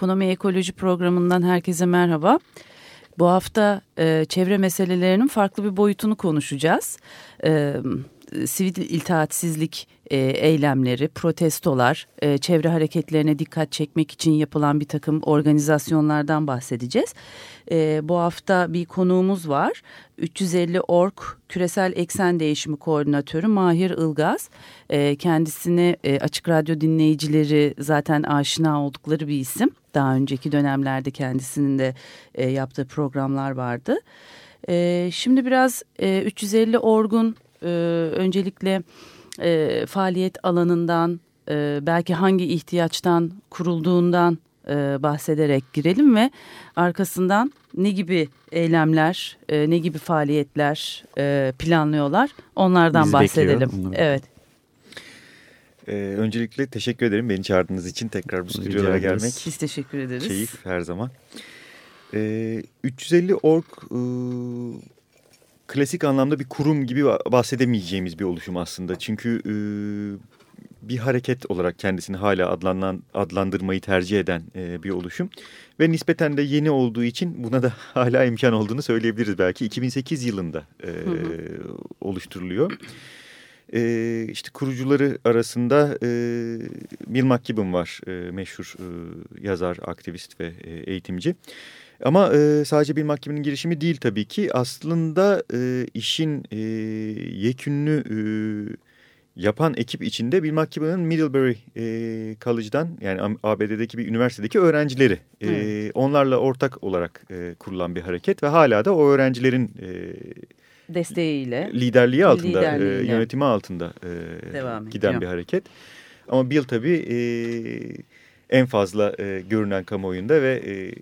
Ekonomi Ekoloji programından herkese merhaba. Bu hafta e, çevre meselelerinin farklı bir boyutunu konuşacağız. E, sivil iltihaatsizlik e, eylemleri, protestolar, e, çevre hareketlerine dikkat çekmek için yapılan bir takım organizasyonlardan bahsedeceğiz. E, bu hafta bir konuğumuz var. 350 Ork Küresel Eksen Değişimi Koordinatörü Mahir Ilgaz. Kendisini Açık Radyo dinleyicileri zaten aşina oldukları bir isim. Daha önceki dönemlerde kendisinin de yaptığı programlar vardı. Şimdi biraz e, 350 Org'un e, öncelikle e, faaliyet alanından e, belki hangi ihtiyaçtan kurulduğundan e, bahsederek girelim ve arkasından ne gibi eylemler, e, ne gibi faaliyetler e, planlıyorlar onlardan Bizi bahsedelim. Evet. Ee, öncelikle teşekkür ederim beni çağırdığınız için tekrar bu stüdyolara gelmek. Biz teşekkür ederiz. Keyif her zaman. Ee, 350 org e, klasik anlamda bir kurum gibi bahsedemeyeceğimiz bir oluşum aslında. Çünkü e, bir hareket olarak kendisini hala adlanan, adlandırmayı tercih eden e, bir oluşum. Ve nispeten de yeni olduğu için buna da hala imkan olduğunu söyleyebiliriz belki. 2008 yılında e, Hı hı. oluşturuluyor. E, işte kurucuları arasında e, Bill McKibben var, e, meşhur e, yazar, aktivist ve e, eğitimci. Ama e, sadece Bill McKibben'in girişimi değil tabii ki. Aslında e, işin e, yekünlü e, yapan ekip içinde Bill McKibben'ın Middlebury e, College'dan yani ABD'deki bir üniversitedeki öğrencileri. E, Evet. Onlarla ortak olarak e, kurulan bir hareket ve hala da o öğrencilerin e, Desteğiyle. liderliği altında, Liderliğiyle. e, yönetimi altında e, Devam giden ediyor. bir hareket. Ama Bill tabii e, en fazla e, görünen kamuoyunda ve e,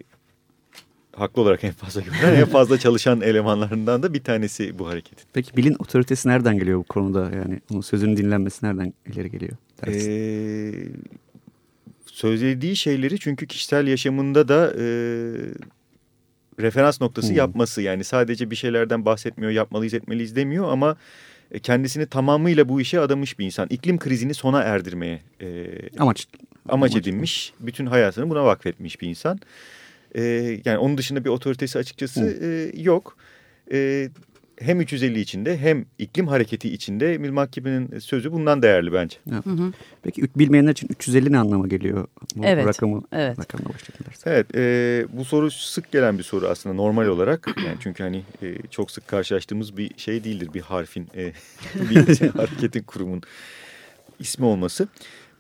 haklı olarak en fazla görünen, en fazla çalışan elemanlarından da bir tanesi bu hareketin. Peki bilin otoritesi nereden geliyor bu konuda? Yani onun sözünün dinlenmesi nereden ileri geliyor? dersin? Ee, söylediği şeyleri çünkü kişisel yaşamında da e, referans noktası Hmm. yapması. Yani sadece bir şeylerden bahsetmiyor, yapmalıyız etmeliyiz demiyor ama e, kendisini tamamıyla bu işe adamış bir insan. İklim krizini sona erdirmeye e, amaç amaç- edinmiş, bütün hayatını buna vakfetmiş bir insan. E, yani onun dışında bir otoritesi açıkçası Hı. e, yok. E, hem 350 içinde hem iklim hareketi içinde McKibben'in sözü bundan değerli bence. Hı hı. Peki bilmeyenler için 350 ne anlama geliyor? Bu Evet, rakamı, evet. rakamla. Evet, e, bu soru sık gelen bir soru aslında normal olarak. Yani çünkü hani e, çok sık karşılaştığımız bir şey değildir bir harfin, e, bir hareketin kurumun ismi olması.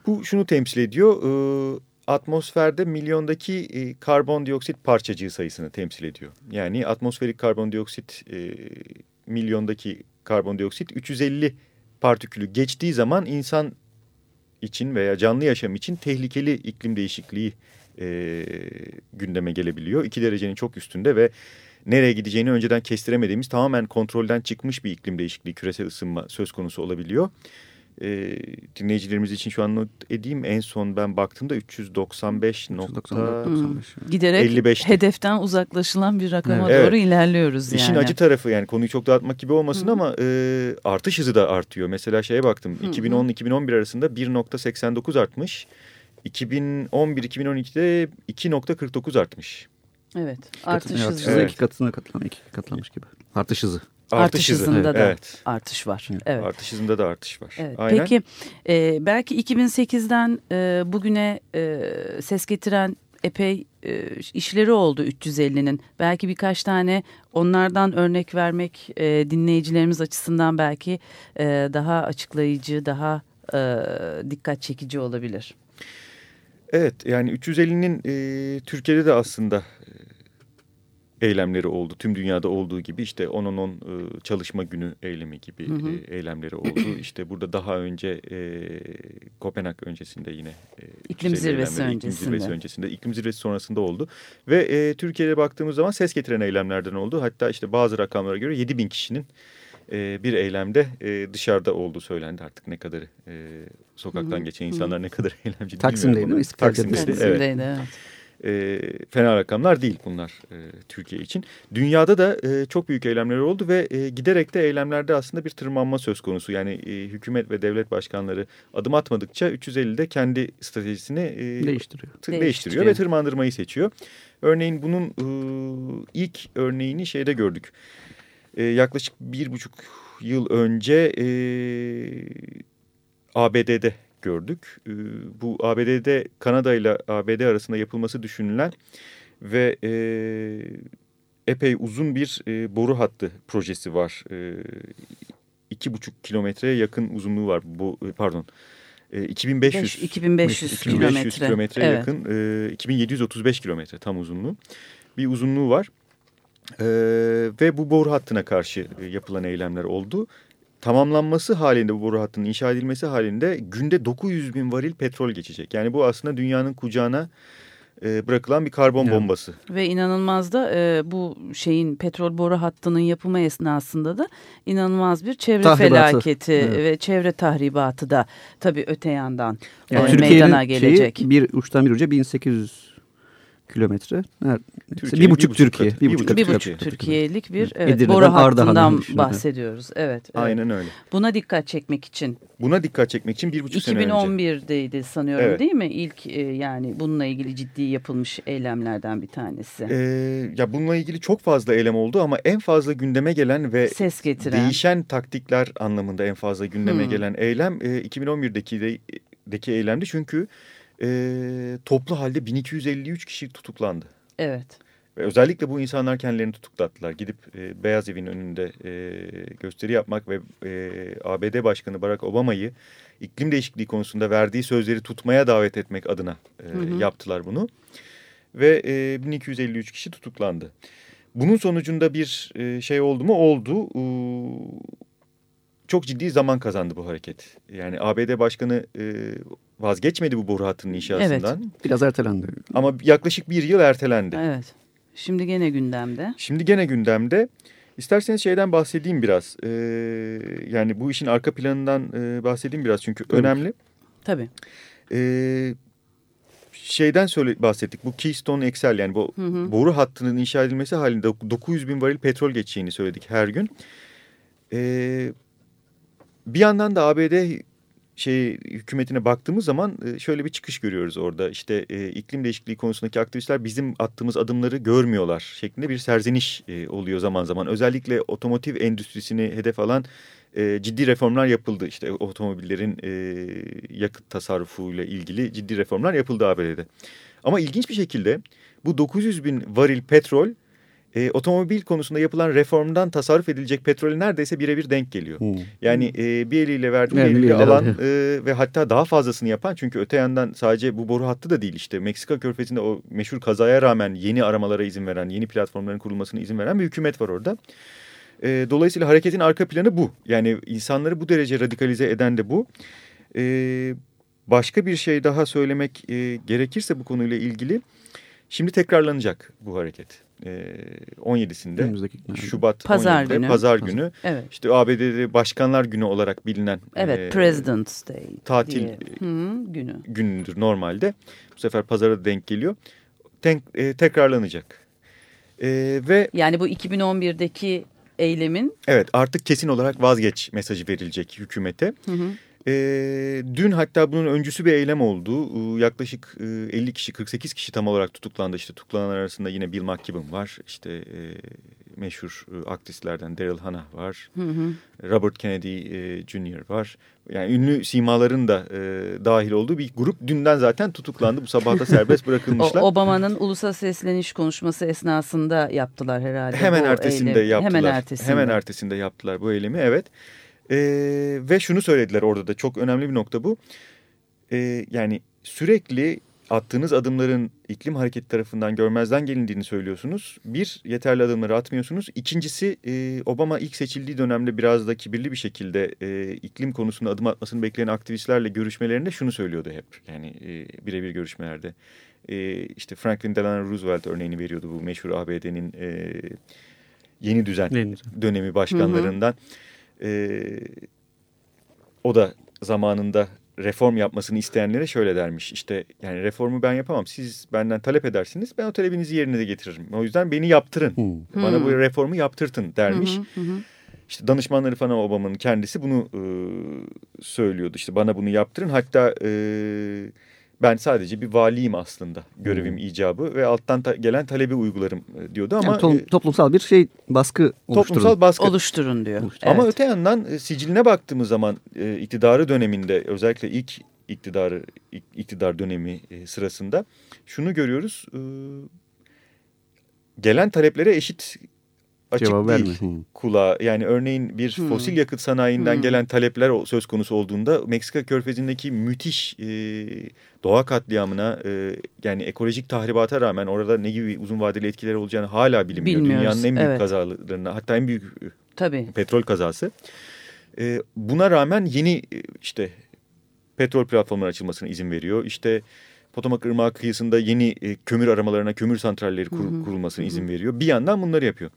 Bu şunu temsil ediyor. e, atmosferde milyondaki e, karbondioksit parçacığı sayısını temsil ediyor. Yani atmosferik karbondioksit e, milyondaki karbondioksit 350 partikülü geçtiği zaman insan için veya canlı yaşam için tehlikeli iklim değişikliği e, gündeme gelebiliyor. 2 derecenin çok üstünde ve nereye gideceğini önceden kestiremediğimiz tamamen kontrolden çıkmış bir iklim değişikliği, küresel ısınma söz konusu olabiliyor. E, dinleyicilerimiz için şu an not edeyim. En son ben baktığımda 395 nokta... 394, 95. Giderek 55'ti. hedeften uzaklaşılan bir rakama Evet. doğru ilerliyoruz yani. İşin acı tarafı yani konuyu çok dağıtmak gibi olmasın Hı. ama e, artış hızı da artıyor. Mesela şeye baktım Hı hı. 2010-2011 arasında 1.89 artmış. 2011-2012'de 2.49 artmış. Evet. Artış hızı. Evet. iki katına katlamış, iki katlamış gibi. Artış hızı. Artış hızında da Evet. artış var. Evet. Artış hızında da artış var. Evet. Aynen. Peki e, belki 2008'den e, bugüne e, ses getiren epey e, işleri oldu 350'nin. Belki birkaç tane onlardan örnek vermek e, dinleyicilerimiz açısından belki e, daha açıklayıcı, daha e, dikkat çekici olabilir. Evet yani 350'nin e, Türkiye'de de aslında e, eylemleri oldu. Tüm dünyada olduğu gibi işte 10-10-10 e, çalışma günü eylemi gibi Hı hı. e, eylemleri oldu. İşte burada daha önce e, Kopenhag öncesinde yine e, İklim 350 zirvesi öncesinde. İklim zirvesi öncesinde, iklim zirvesi sonrasında oldu. Ve e, Türkiye'ye baktığımız zaman ses getiren eylemlerden oldu. Hatta işte bazı rakamlara göre 7 bin kişinin e, bir eylemde e, dışarıda olduğu söylendi artık ne kadar e, sokaktan Hı hı. geçen insanlar ne kadar eğlenceli Taksim'deydi bilmiyorum Taksim'deydi, Caddesi'nde. evet. Taksim'deydi, evet. E, fena rakamlar değil bunlar e, Türkiye için. Dünyada da e, çok büyük eylemler oldu ve e, giderek de eylemlerde aslında bir tırmanma söz konusu. Yani e, hükümet ve devlet başkanları adım atmadıkça 350'de kendi stratejisini e, Değiştiriyor. Değiştiriyor. değiştiriyor ve tırmandırmayı seçiyor. Örneğin bunun e, ilk örneğini şeyde gördük. E, yaklaşık bir buçuk yıl önce e, ABD'de gördük. E, bu ABD'de Kanada ile ABD arasında yapılması düşünülen ve e, epey uzun bir e, boru hattı projesi var. E, iki buçuk kilometreye yakın uzunluğu var. Bu e, pardon. E, 2500 Beş- 2500 2500 kilometre. Evet. yakın. E, 2735 kilometre tam uzunluğu. Bir uzunluğu var. E, ve bu boru hattına karşı yapılan eylemler oldu. Tamamlanması halinde bu boru hattının inşa edilmesi halinde günde 900 bin varil petrol geçecek. Yani bu aslında dünyanın kucağına e, bırakılan bir karbon Evet. bombası. Ve inanılmaz da e, bu şeyin petrol boru hattının yapımı esnasında da inanılmaz bir çevre Tahribatı. felaketi Evet. ve çevre tahribatı da tabii öte yandan Yani e, meydana gelecek. şeyi bir uçtan bir uca 1800 kilometre. Nerede? Bir buçuk Türkiye. Bir buçuk bir buçuk Türkiye. Türkiye'lik bir Evet. Edirne'den boru hattından bahsediyoruz. Evet, evet. Aynen öyle. Buna dikkat çekmek için Buna dikkat çekmek için bir buçuk sene önce. 2011'deydi sanıyorum Evet. değil mi? İlk e, yani bununla ilgili ciddi yapılmış eylemlerden bir tanesi. Ee, ya bununla ilgili çok fazla eylem oldu ama en fazla gündeme gelen ve Ses getiren. değişen taktikler anlamında en fazla gündeme Hmm. gelen eylem e, 2011'deki de, deki eylemdi. Çünkü e, toplu halde 1253 kişi tutuklandı. Evet. Ve özellikle bu insanlar kendilerini tutuklattılar. Gidip e, Beyaz Evin önünde e, gösteri yapmak ve e, ABD Başkanı Barack Obama'yı iklim değişikliği konusunda verdiği sözleri tutmaya davet etmek adına e, Hı hı. yaptılar bunu. Ve e, 1253 kişi tutuklandı. Bunun sonucunda bir e, şey oldu mu? Oldu. Ee, çok ciddi zaman kazandı bu hareket. Yani ABD Başkanı e, vazgeçmedi bu boru hattının inşasından. Biraz ertelendi. Ama yaklaşık bir yıl ertelendi. Evet. Şimdi gene gündemde. Şimdi gene gündemde. İsterseniz şeyden bahsedeyim biraz. Ee, yani bu işin arka planından e, bahsedeyim biraz çünkü Tabii. önemli. Tabii. Ee, şeyden söyle bahsettik. Bu Keystone XL yani bu Hı hı. boru hattının inşa edilmesi halinde 900 bin varil petrol geçeceğini söyledik her gün. Ee, bir yandan da ABD şey hükümetine baktığımız zaman e, şöyle bir çıkış görüyoruz orada. İşte e, iklim değişikliği konusundaki aktivistler bizim attığımız adımları görmüyorlar şeklinde bir serzeniş e, oluyor zaman zaman. Özellikle otomotiv endüstrisini hedef alan e, ciddi reformlar yapıldı. İşte otomobillerin e, yakıt tasarrufuyla ilgili ciddi reformlar yapıldı ABD'de. Ama ilginç bir şekilde bu 900 bin varil petrol e, otomobil konusunda yapılan reformdan tasarruf edilecek petrole neredeyse birebir denk geliyor. Hmm. Yani e, bir eliyle verdiği bir Evet, bir eliyle alan e, ve hatta daha fazlasını yapan çünkü öte yandan sadece bu boru hattı da değil işte Meksika körfezinde o meşhur kazaya rağmen yeni aramalara izin veren, yeni platformların kurulmasına izin veren bir hükümet var orada. E, dolayısıyla hareketin arka planı bu. Yani insanları bu derece radikalize eden de bu. E, başka bir şey daha söylemek e, gerekirse bu konuyla ilgili şimdi tekrarlanacak bu hareket. E, 17'sinde Önümüzdeki günlerde. Pazar Şubat Pazar günü. günü. Pazar günü. Evet. İşte ABD'de Başkanlar Günü olarak bilinen Evet. e, President's Day. tatil diye. Hı, günü. günüdür normalde. Bu sefer pazara denk geliyor. Ten, e, tekrarlanacak. E, ve Yani bu 2011'deki eylemin evet artık kesin olarak vazgeç mesajı verilecek hükümete. hı hı, E, dün hatta bunun öncüsü bir eylem oldu. E, yaklaşık e, 50 kişi 48 kişi tam olarak tutuklandı. İşte tutuklananlar arasında yine Bill McKibben var. İşte e, meşhur e, aktivistlerden Daryl Hannah var. hı hı. Robert Kennedy e, Jr. var. Yani ünlü simaların da e, dahil olduğu bir grup dünden zaten tutuklandı. Bu sabah da serbest bırakılmışlar. Obama'nın ulusal sesleniş konuşması esnasında yaptılar herhalde. hemen ertesinde eylemi. yaptılar. Hemen ertesinde. Hemen ertesinde yaptılar bu eylemi evet. E, ve şunu söylediler orada da çok önemli bir nokta bu. E, yani sürekli attığınız adımların iklim hareketi tarafından görmezden gelindiğini söylüyorsunuz. Bir, yeterli adımları atmıyorsunuz. İkincisi e, Obama ilk seçildiği dönemde biraz da kibirli bir şekilde e, iklim konusunda adım atmasını bekleyen aktivistlerle görüşmelerinde şunu söylüyordu hep. Yani e, birebir görüşmelerde. E, işte Franklin Delano Roosevelt örneğini veriyordu bu meşhur ABD'nin e, yeni düzen Yeni dönemi başkanlarından. E, o da zamanında reform yapmasını isteyenlere şöyle dermiş. İşte yani reformu ben yapamam. Siz benden talep edersiniz. Ben o talebinizi yerine de getiririm. O yüzden beni yaptırın. Hmm. Bana Hmm. bu reformu yaptırtın dermiş. Hı hı hı. İşte danışmanları falan Obama'nın kendisi bunu e, söylüyordu. İşte bana bunu yaptırın. Hatta e, ben sadece bir valiyim aslında. Görevim Hmm. icabı ve alttan ta- gelen talebi uygularım e, diyordu ama Yani to- e, toplumsal bir şey baskı oluşturun. toplumsal baskı. Oluşturun diyor. Oluşturun. Ama Evet. öte yandan e, siciline baktığımız zaman e, iktidarı döneminde özellikle ilk iktidarı ik- iktidar dönemi e, sırasında şunu görüyoruz. e, gelen taleplere eşit açık Cevap değil verme. Kulağa. Yani örneğin bir Hmm. fosil yakıt sanayinden Hmm. gelen talepler söz konusu olduğunda Meksika körfezindeki müthiş e, doğa katliamına e, yani ekolojik tahribata rağmen orada ne gibi uzun vadeli etkileri olacağını hala bilinmiyor. Bilmiyoruz, Dünyanın en büyük evet. kazalarına hatta en büyük e, Tabii. petrol kazası. E, buna rağmen yeni e, işte petrol platformları açılmasına izin veriyor. İşte Potomac Irmağı kıyısında yeni e, kömür aramalarına, kömür santralleri kur- Hı hı. kurulmasına Hı hı. izin veriyor. Bir yandan bunları yapıyor.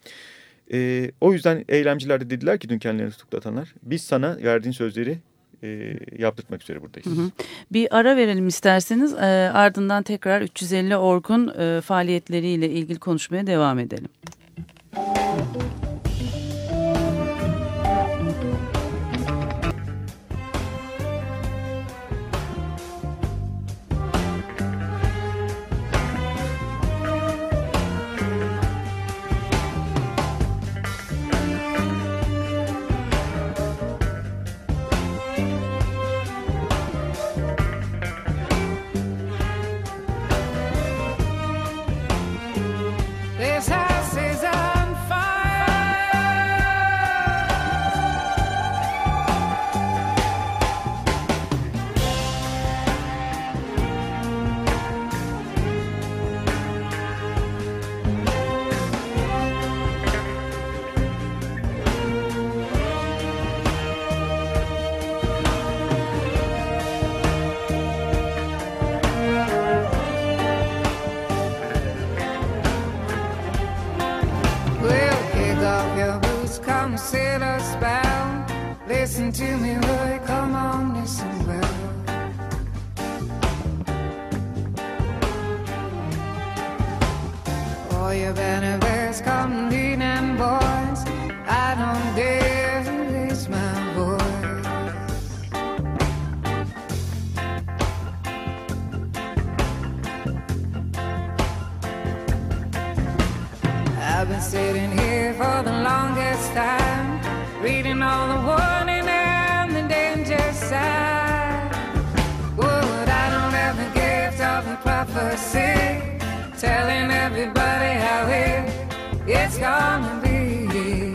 E, o yüzden eylemciler de dediler ki dün kendilerini tutuklatanlar biz sana verdiğin sözleri e, yaptırtmak üzere buradayız. Hı hı. Bir ara verelim isterseniz e, ardından tekrar 350 Ork'un e, faaliyetleriyle ilgili konuşmaya devam edelim. Sitting here for the longest time, reading all the warning and the danger sign. But I don't have the gift of the prophecy, telling everybody how it, it's gonna be.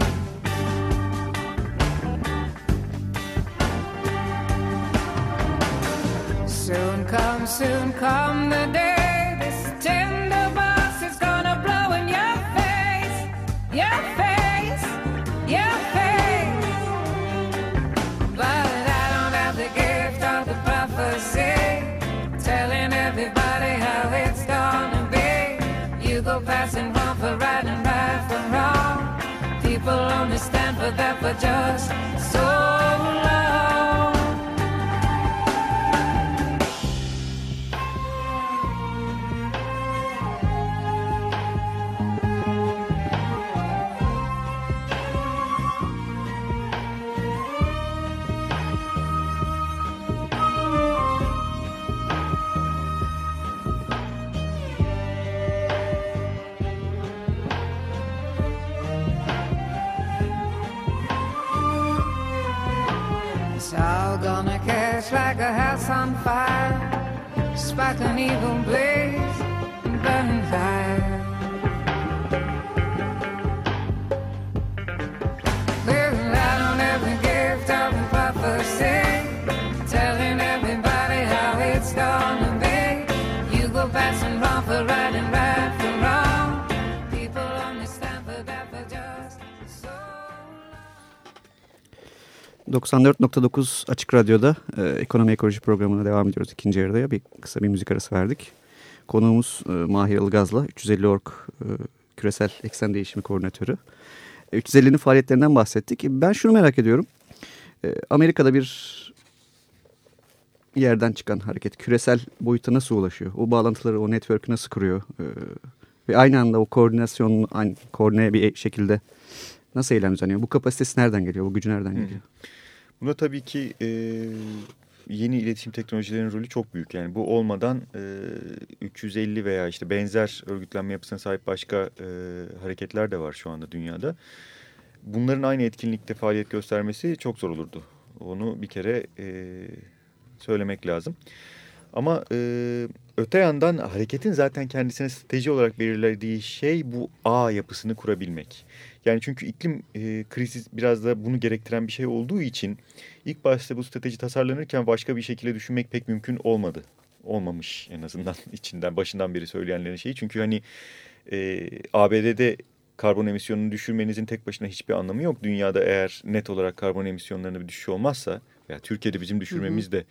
Soon come, soon come the day People only stand for that for just so bonfire, spark an evil blaze, and burn fire. Gift of prophecy, telling everybody how it's gonna be. You go back 94.9 Açık Radyo'da e, Ekonomi Ekoloji programına devam ediyoruz ikinci yarıda. Bir kısa bir müzik arası verdik. Konuğumuz e, Mahir Ilgaz'la 350 Org e, Küresel Eksen Değişimi Koordinatörü. E, 350'nin faaliyetlerinden bahsettik. E, Ben şunu merak ediyorum. E, Amerika'da bir yerden çıkan hareket küresel boyuta nasıl ulaşıyor? O bağlantıları, o network'ü nasıl kuruyor? E, ve aynı anda o koordinasyonun aynı koordine bir şekilde nasıl eylem düzenliyor? Bu kapasitesi nereden geliyor? Bu gücü nereden geliyor? Buna tabii ki e, yeni iletişim teknolojilerinin rolü çok büyük. Yani bu olmadan e, 350 veya işte benzer örgütlenme yapısına sahip başka e, hareketler de var şu anda dünyada. Bunların aynı etkinlikte faaliyet göstermesi çok zor olurdu. Onu bir kere e, söylemek lazım. Ama e, öte yandan hareketin zaten kendisine strateji olarak belirlediği şey bu ağ yapısını kurabilmek. Yani çünkü iklim e, krizi biraz da bunu gerektiren bir şey olduğu için ilk başta bu strateji tasarlanırken başka bir şekilde düşünmek pek mümkün olmadı. Olmamış en azından içinden başından beri söyleyenlerin şeyi. Çünkü hani e, ABD'de karbon emisyonunu düşürmenizin tek başına hiçbir anlamı yok. Dünyada eğer net olarak karbon emisyonlarında bir düşüş olmazsa veya Türkiye'de bizim düşürmemiz de e,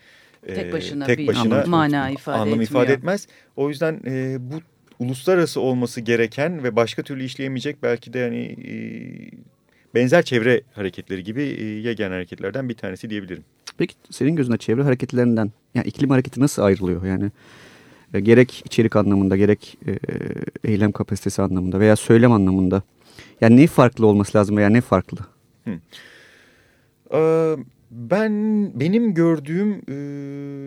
Tek başına tek bir başına mana ifade anlam etmiyor. ifade etmez. O yüzden e, bu uluslararası olması gereken ve başka türlü işleyemeyecek belki de hani e, benzer çevre hareketleri gibi e, yegane hareketlerden bir tanesi diyebilirim. Peki senin gözünde çevre hareketlerinden yani iklim hareketi nasıl ayrılıyor? Yani e, gerek içerik anlamında gerek e, eylem kapasitesi anlamında veya söylem anlamında. Yani ne farklı olması lazım veya ne farklı? Ee, Ben benim gördüğüm e,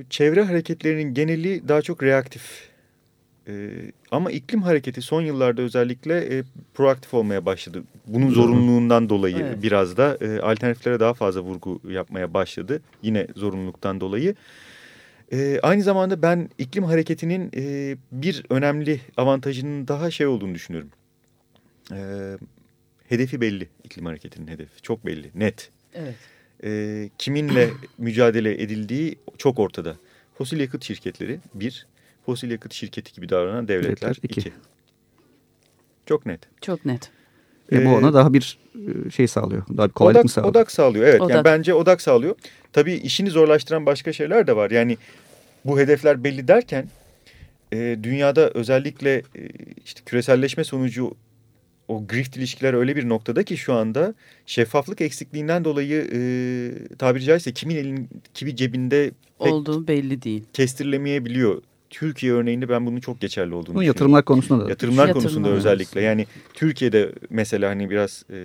çevre hareketlerinin geneli daha çok reaktif. E, ama iklim hareketi son yıllarda özellikle e, proaktif olmaya başladı. Bunun zorunluluğundan dolayı Evet. biraz da e, alternatiflere daha fazla vurgu yapmaya başladı. Yine zorunluluktan dolayı. E, aynı zamanda ben iklim hareketinin e, bir önemli avantajının daha şey olduğunu düşünüyorum. E, hedefi belli iklim hareketinin hedefi. Çok belli, net Evet. E, kiminle mücadele edildiği çok ortada. Fosil yakıt şirketleri bir, fosil yakıt şirketi gibi davranan devletler Devletler, iki. iki. Çok net. Çok net. Ve bu Ee, ona daha bir e, şey sağlıyor. Daha bir kolaylık mı Odak, sağlıyor? odak sağlıyor evet. Odak. Yani bence odak sağlıyor. Tabii işini zorlaştıran başka şeyler de var. Yani bu hedefler belli derken e, dünyada özellikle e, işte küreselleşme sonucu o grift ilişkiler öyle bir noktada ki şu anda şeffaflık eksikliğinden dolayı e, tabiri caizse kimin elin kimi cebinde Olduğu belli değil. kestirilemeyebiliyor. Türkiye örneğinde ben bunun çok geçerli olduğunu Bu düşünüyorum. yatırımlar konusunda da. Yatırımlar Yatırımlar konusunda konusunda. özellikle. Yani Türkiye'de mesela hani biraz e,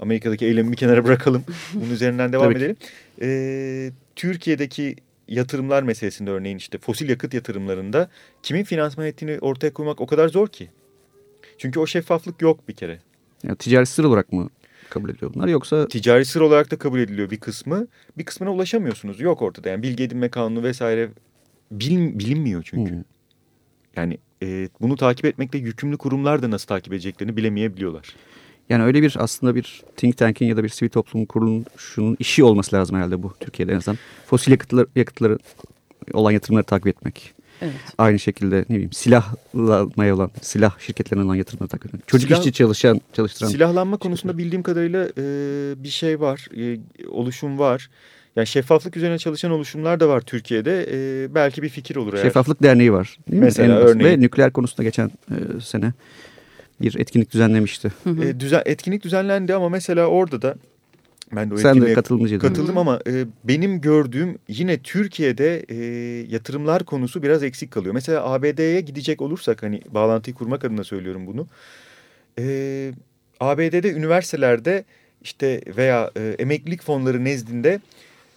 Amerika'daki eylemi bir kenara bırakalım. Bunun üzerinden devam edelim. E, Türkiye'deki yatırımlar meselesinde örneğin işte fosil yakıt yatırımlarında kimin finansman ettiğini ortaya koymak o kadar zor ki. Çünkü o şeffaflık yok bir kere. Yani ticari sır olarak mı kabul ediliyor bunlar yoksa Ticari sır olarak da kabul ediliyor bir kısmı. Bir kısmına ulaşamıyorsunuz. Yok ortada. Yani bilgi edinme kanunu vesaire bilin, bilinmiyor çünkü. Hmm. Yani e, bunu takip etmekle yükümlü kurumlar da nasıl takip edeceklerini bilemeyebiliyorlar. yani öyle bir aslında bir think tank'in ya da bir sivil toplum kuruluşunun işi olması lazım herhalde bu Türkiye'de en azından. Fosil yakıtlar, yakıtları olan yatırımları takip etmek. Evet. Aynı şekilde ne bileyim silahlanmaya olan silah şirketlerine olan yatırımları takip etmek. Çocuk Silah- işçi çalışan çalıştıran Silahlanma konusunda bildiğim kadarıyla e, bir şey var, e, oluşum var. Yani şeffaflık üzerine çalışan oluşumlar da var Türkiye'de. E, belki bir fikir olur eğer. Şeffaflık Derneği var. Değil Mesela mi? Örneğin. Ve nükleer konusunda geçen e, sene bir etkinlik düzenlemişti. E, düzen, etkinlik düzenlendi ama mesela orada da ben de o Sen de katılımcıydın. katıldım ama e, benim gördüğüm yine Türkiye'de e, yatırımlar konusu biraz eksik kalıyor. Mesela ABD'ye gidecek olursak hani bağlantıyı kurmak adına söylüyorum bunu. E, ABD'de üniversitelerde işte veya e, emeklilik fonları nezdinde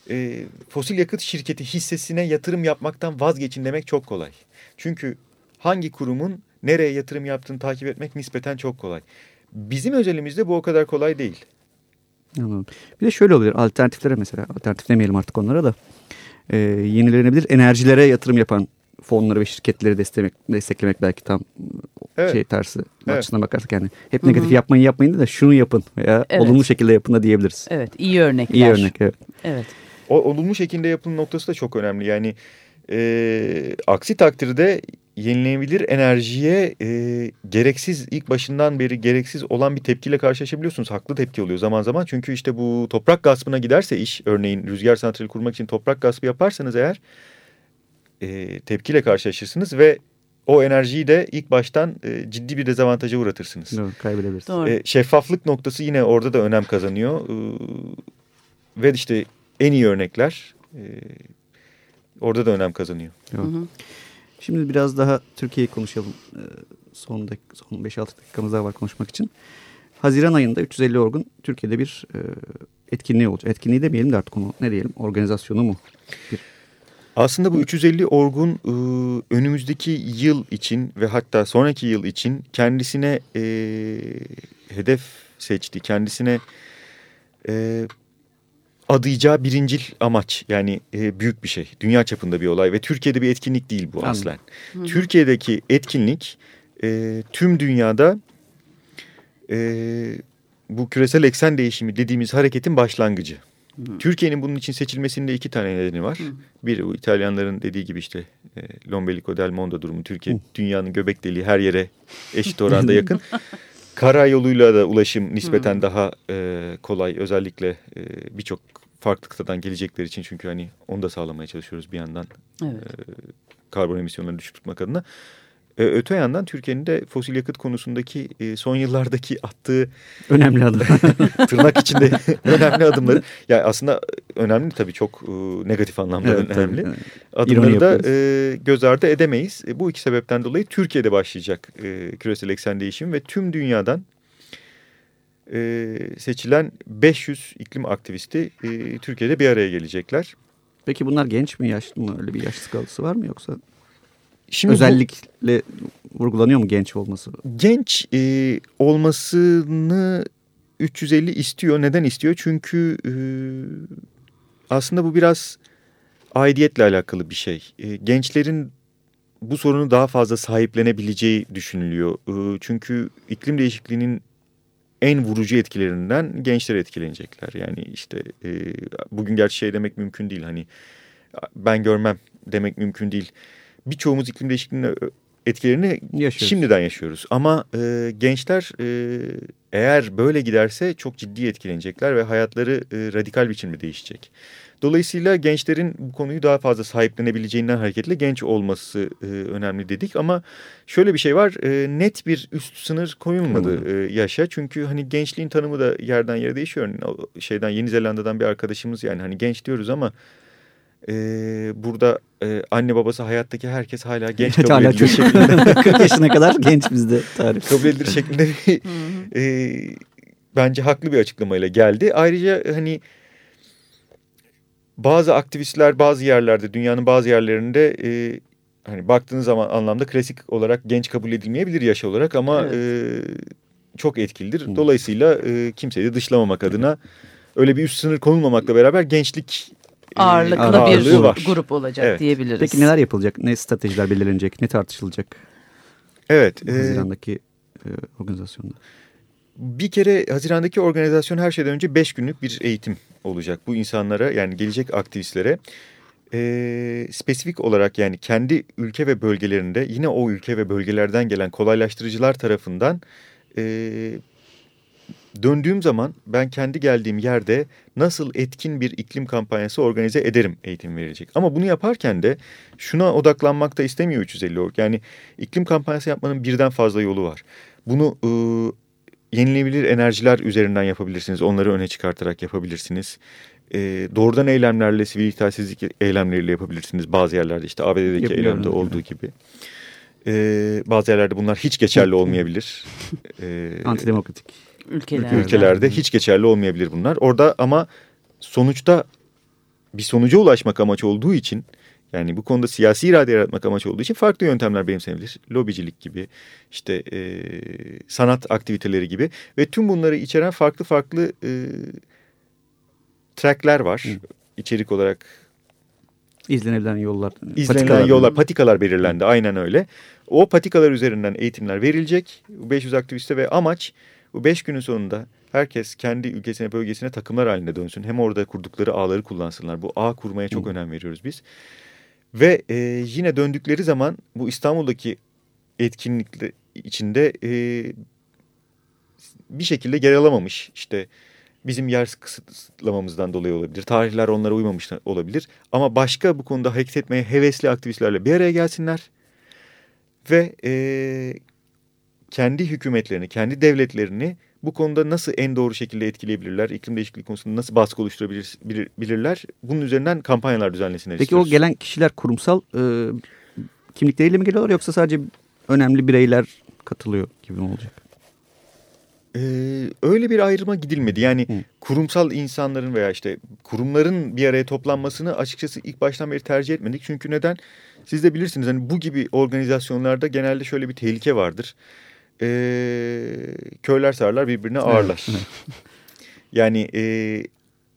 e, fosil yakıt şirketi hissesine yatırım yapmaktan vazgeçin demek çok kolay. Çünkü hangi kurumun nereye yatırım yaptığını takip etmek nispeten çok kolay. Bizim özelimizde bu o kadar kolay değil. Anladım. Bir de şöyle olabilir alternatiflere mesela alternatif demeyelim artık onlara da e, yenilenebilir enerjilere yatırım yapan fonları ve şirketleri desteklemek, desteklemek belki tam Evet. şey tersi Evet. açısından bakarsak yani hep negatif yapmayın yapmayın da şunu yapın veya Evet. olumlu şekilde yapın da diyebiliriz. Evet. iyi örnekler. İyi örnek evet. Evet. O olumlu şekilde yapılım noktası da çok önemli. Yani e, aksi takdirde yenilenebilir enerjiye e, gereksiz ilk başından beri gereksiz olan bir tepkiyle karşılaşabiliyorsunuz. Haklı tepki oluyor zaman zaman. Çünkü işte bu toprak gaspına giderse iş örneğin rüzgar santrali kurmak için toprak gaspı yaparsanız eğer e, tepkiyle karşılaşırsınız ve o enerjiyi de ilk baştan e, ciddi bir dezavantaja uğratırsınız. Doğru, kaybedebiliriz. Doğru. E, şeffaflık noktası yine orada da önem kazanıyor. E, ve işte en iyi örnekler e, orada da önem kazanıyor. Hı hı. Şimdi biraz daha Türkiye'yi konuşalım. Ee, Son, dak- son 5-6 dakikamız daha var konuşmak için. Haziran ayında 350 Orgun Türkiye'de bir e, etkinliği olacak. Etkinliği demeyelim de artık onu ne diyelim organizasyonu mu? Aslında bu 350 Orgun e, önümüzdeki yıl için ve hatta sonraki yıl için kendisine e, hedef seçti. Kendisine e, adayacağı birincil amaç yani e, büyük bir şey. Dünya çapında bir olay ve Türkiye'de bir etkinlik değil bu Anladım. aslen. Türkiye'deki etkinlik e, tüm dünyada e, bu küresel eksen değişimi dediğimiz hareketin başlangıcı. Türkiye'nin bunun için seçilmesinde iki tane nedeni var. Bir bu İtalyanların dediği gibi işte e, Lombelico del Mondo durumu. Türkiye Hı. dünyanın göbek deliği her yere eşit oranda yakın. Karayoluyla da ulaşım nispeten daha e, kolay. Özellikle e, birçok farklı kıtadan gelecekler için. Çünkü hani onu da sağlamaya çalışıyoruz bir yandan Evet. karbon emisyonlarını düşük tutmak adına. E, öte yandan Türkiye'nin de fosil yakıt konusundaki e, son yıllardaki attığı Önemli adım. tırnak içinde önemli adımları. Yani aslında önemli tabii çok e, negatif anlamda Evet, tabii. önemli. Evet. Adımları da e, göz ardı edemeyiz. E, bu iki sebepten dolayı Türkiye'de başlayacak e, küresel eksen değişimi ve tüm dünyadan e, seçilen 500 iklim aktivisti e, Türkiye'de bir araya gelecekler. Peki bunlar genç mi yaşlı mı? Öyle bir yaş skalası var mı yoksa Şimdi bu- özellikle vurgulanıyor mu genç olması? genç e, olmasını 350 istiyor. Neden istiyor? Çünkü e, aslında bu biraz aidiyetle alakalı bir şey. E, gençlerin bu sorunu daha fazla sahiplenebileceği düşünülüyor. E, çünkü iklim değişikliğinin en vurucu etkilerinden gençler etkilenecekler. Yani işte e, bugün gerçi şey demek mümkün değil. Hani ben görmem demek mümkün değil. Birçoğumuz iklim değişikliğinin etkilerini Yaşıyoruz. şimdiden yaşıyoruz. Ama e, gençler e, eğer böyle giderse çok ciddi etkilenecekler ve hayatları e, radikal biçimde değişecek. Dolayısıyla gençlerin bu konuyu daha fazla sahiplenebileceğinden hareketle genç olması e, önemli dedik. Ama şöyle bir şey var e, net bir üst sınır koyulmadı e, yaşa. Çünkü hani gençliğin tanımı da yerden yere değişiyor. O Şeyden Yeni Zelanda'dan bir arkadaşımız yani hani genç diyoruz ama e, burada e, anne babası hayattaki herkes hala genç kabul Hala edilir şeklinde 40 yaşına kadar genç bizde tarif. kabul edilir şeklinde bir, e, bence haklı bir açıklamayla geldi. Ayrıca hani bazı aktivistler bazı yerlerde dünyanın bazı yerlerinde e, hani baktığınız zaman anlamda klasik olarak genç kabul edilmeyebilir yaş olarak ama e, çok etkilidir. Dolayısıyla e, kimseyi de dışlamamak adına öyle bir üst sınır konulmamakla beraber gençlik Ağırlıklı ağırlığı bir var. grup olacak Evet. diyebiliriz. Peki neler yapılacak? Ne stratejiler belirlenecek? Ne tartışılacak Evet. e, Haziran'daki e, organizasyonda? Bir kere Haziran'daki organizasyon her şeyden önce 5 günlük bir eğitim olacak. Bu insanlara yani gelecek aktivistlere e, spesifik olarak yani kendi ülke ve bölgelerinde yine o ülke ve bölgelerden gelen kolaylaştırıcılar tarafından e, döndüğüm zaman ben kendi geldiğim yerde nasıl etkin bir iklim kampanyası organize ederim eğitim verecek. Ama bunu yaparken de şuna odaklanmak da istemiyor 350 org. Yani iklim kampanyası yapmanın birden fazla yolu var. Bunu e, yenilenebilir enerjiler üzerinden yapabilirsiniz. Onları öne çıkartarak yapabilirsiniz. E, doğrudan eylemlerle, sivil itaatsizlik eylemleriyle yapabilirsiniz. Bazı yerlerde işte ABD'deki Yapıyorum, eylemde olduğu gibi. E, bazı yerlerde bunlar hiç geçerli olmayabilir. E. Antidemokratik. Ülkelerde hiç geçerli olmayabilir bunlar. Orada ama sonuçta bir sonuca ulaşmak amaç olduğu için yani bu konuda siyasi irade yaratmak amaç olduğu için farklı yöntemler benimsenebilir. Lobicilik gibi işte e, sanat aktiviteleri gibi ve tüm bunları içeren farklı farklı e, trackler var. Hı. İçerik olarak İzlenebilen yollar. İzlenilen patikalar. yollar, patikalar belirlendi. Aynen öyle. O patikalar üzerinden eğitimler verilecek. Bu 500 aktiviste ve amaç bu 5 günün sonunda herkes kendi ülkesine, bölgesine takımlar halinde dönsün. Hem orada kurdukları ağları kullansınlar. Bu ağ kurmaya çok Hı. önem veriyoruz biz. Ve e, yine döndükleri zaman bu İstanbul'daki etkinlikler içinde e, bir şekilde yer alamamış. İşte bizim yer kısıtlamamızdan dolayı olabilir. Tarihler onlara uymamış olabilir. Ama başka bu konuda hareket etmeye hevesli aktivistlerle bir araya gelsinler. Ve e, kendi hükümetlerini, kendi devletlerini bu konuda nasıl en doğru şekilde etkileyebilirler? İklim değişikliği konusunda nasıl baskı oluşturabilirler? Bunun üzerinden kampanyalar düzenlesinler Peki istiyoruz. o gelen kişiler kurumsal e, kimlikleriyle mi geliyorlar yoksa sadece önemli bireyler katılıyor gibi mi olacak? Ee, öyle bir ayrıma gidilmedi. Yani Hı. kurumsal insanların veya işte kurumların bir araya toplanmasını açıkçası ilk baştan beri tercih etmedik. Çünkü neden? Siz de bilirsiniz hani bu gibi organizasyonlarda genelde şöyle bir tehlike vardır. Ee, köyler sarlar birbirine ağırlar. yani e,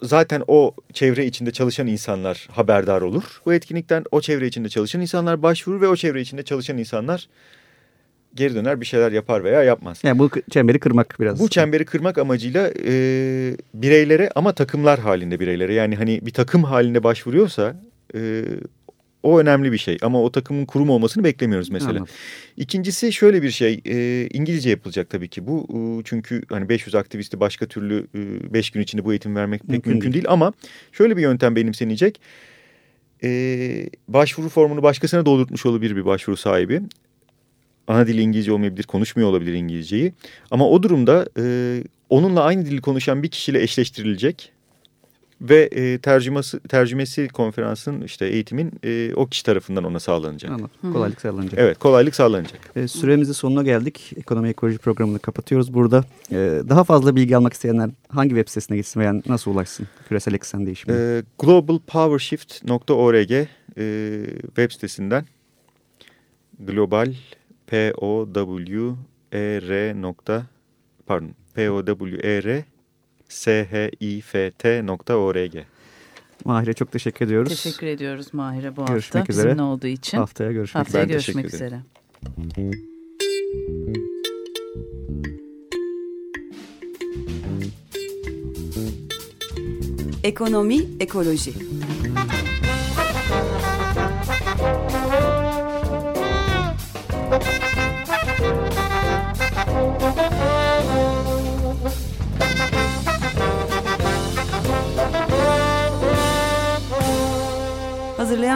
zaten o çevre içinde çalışan insanlar haberdar olur. Bu etkinlikten o çevre içinde çalışan insanlar başvurur ve o çevre içinde çalışan insanlar geri döner bir şeyler yapar veya yapmaz. Yani bu çemberi kırmak biraz. Bu çemberi kırmak amacıyla e, bireylere ama takımlar halinde bireylere yani hani bir takım halinde başvuruyorsa e, o önemli bir şey ama o takımın kurum olmasını beklemiyoruz mesela. Anladım. İkincisi şöyle bir şey e, İngilizce yapılacak tabii ki bu e, çünkü hani 500 aktivisti başka türlü 5 gün içinde bu eğitim vermek pek Mümkün mümkün, değil. değil. ama şöyle bir yöntem benimsenecek. E, başvuru formunu başkasına doldurtmuş olabilir bir başvuru sahibi ana dili İngilizce olmayabilir, konuşmuyor olabilir İngilizceyi. Ama o durumda e, onunla aynı dili konuşan bir kişiyle eşleştirilecek ve e, tercüması tercümesi konferansın işte eğitimin e, o kişi tarafından ona sağlanacak. Anladım. Kolaylık sağlanacak. Evet, kolaylık sağlanacak. E, süremizin sonuna geldik. Ekonomi ekoloji programını kapatıyoruz burada. E, daha fazla bilgi almak isteyenler hangi web sitesine gitsin veya nasıl ulaşsın küresel eksen değişimine? E, globalpowershift.org e, web sitesinden global p o w e r nokta pardon p o w e r s h i f t nokta org. Mahir'e çok teşekkür ediyoruz. Teşekkür ediyoruz Mahir'e bu Görüşmek hafta üzere. bizimle olduğu için. Haftaya görüşmek Haftaya Ben teşekkür görüşmek ederim. üzere. Ekonomi, ekoloji.